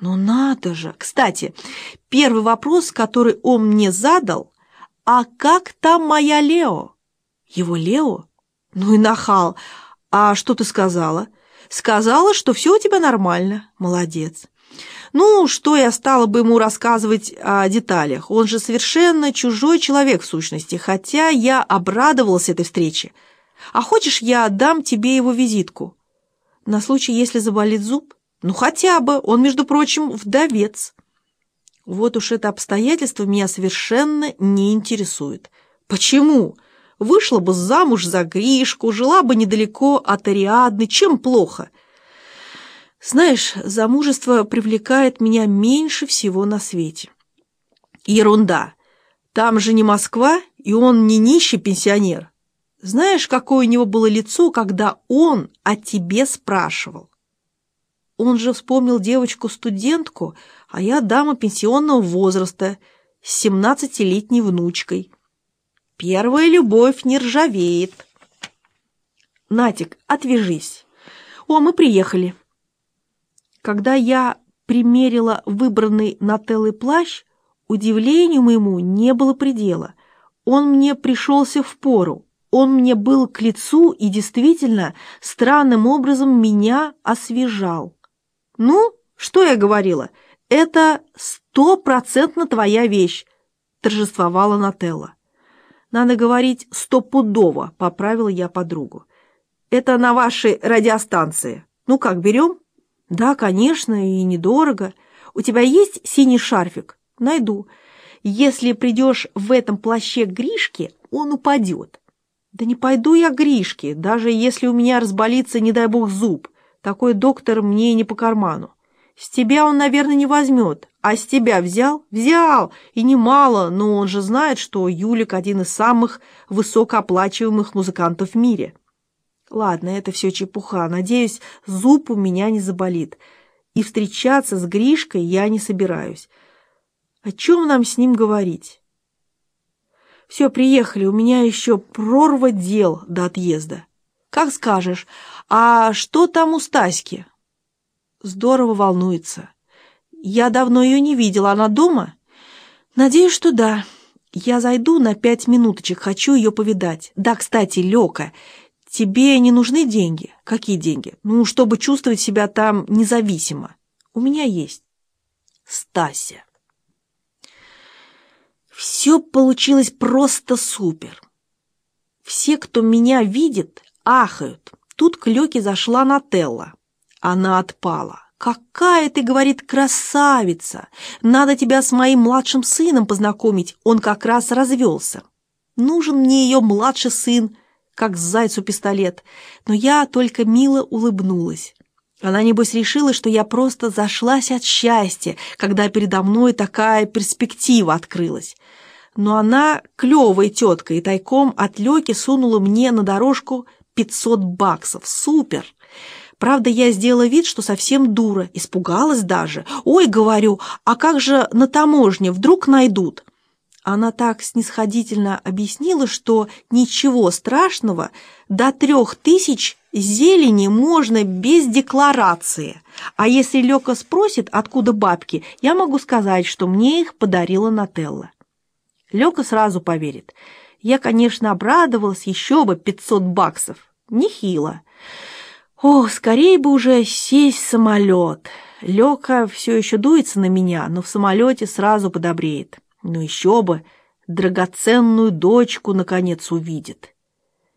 Ну надо же! Кстати, первый вопрос, который он мне задал, а как там моя Лео? Его Лео? Ну и нахал. А что ты сказала? Сказала, что все у тебя нормально. Молодец. Ну, что я стала бы ему рассказывать о деталях? Он же совершенно чужой человек в сущности, хотя я обрадовалась этой встрече. А хочешь, я дам тебе его визитку? На случай, если заболит зуб? Ну, хотя бы, он, между прочим, вдовец. Вот уж это обстоятельство меня совершенно не интересует. Почему? Вышла бы замуж за Гришку, жила бы недалеко от Ариадны, чем плохо? Знаешь, замужество привлекает меня меньше всего на свете. Ерунда. Там же не Москва, и он не нищий пенсионер. Знаешь, какое у него было лицо, когда он о тебе спрашивал? Он же вспомнил девочку-студентку, а я дама пенсионного возраста с семнадцатилетней внучкой. Первая любовь не ржавеет. Натик, отвяжись. О, мы приехали. Когда я примерила выбранный Нателлой плащ, удивлению моему не было предела. Он мне пришелся в пору. Он мне был к лицу и действительно странным образом меня освежал. «Ну, что я говорила? Это стопроцентно твоя вещь», — торжествовала Нателла. «Надо говорить стопудово», — поправила я подругу. «Это на вашей радиостанции. Ну как, берем?» «Да, конечно, и недорого. У тебя есть синий шарфик? Найду. Если придешь в этом плаще к Гришке, он упадет». «Да не пойду я к Гришке, даже если у меня разболится, не дай бог, зуб. Такой доктор мне не по карману. С тебя он, наверное, не возьмет. А с тебя взял? Взял! И немало, но он же знает, что Юлик один из самых высокооплачиваемых музыкантов в мире. Ладно, это все чепуха. Надеюсь, зуб у меня не заболит. И встречаться с Гришкой я не собираюсь. О чем нам с ним говорить? Все, приехали, у меня еще прорва дел до отъезда. Как скажешь. А что там у Стаськи? Здорово волнуется. Я давно ее не видела. Она дома? Надеюсь, что да. Я зайду на пять минуточек, хочу ее повидать. Да, кстати, Лёка, тебе не нужны деньги? Какие деньги? Ну, чтобы чувствовать себя там независимо. У меня есть. Стася. Все получилось просто супер. Все, кто меня видит, ахают. Тут к Лёке зашла Нателла. Она отпала. «Какая ты, — говорит, — красавица! Надо тебя с моим младшим сыном познакомить, он как раз развелся. Нужен мне ее младший сын, как зайцу пистолет, но я только мило улыбнулась. Она, небось, решила, что я просто зашлась от счастья, когда передо мной такая перспектива открылась. Но она клевая тетка и тайком от Лёки сунула мне на дорожку 500 баксов. Супер! Правда, я сделала вид, что совсем дура, испугалась даже. «Ой, — говорю, — а как же на таможне, вдруг найдут?» Она так снисходительно объяснила, что ничего страшного, до трех тысяч зелени можно без декларации. А если Лёка спросит, откуда бабки, я могу сказать, что мне их подарила Нателла. Лёка сразу поверит. Я, конечно, обрадовалась, еще бы 500 баксов. Нехило. О, скорее бы уже сесть в самолет. Лёка все еще дуется на меня, но в самолете сразу подобреет. Ну еще бы, драгоценную дочку наконец увидит.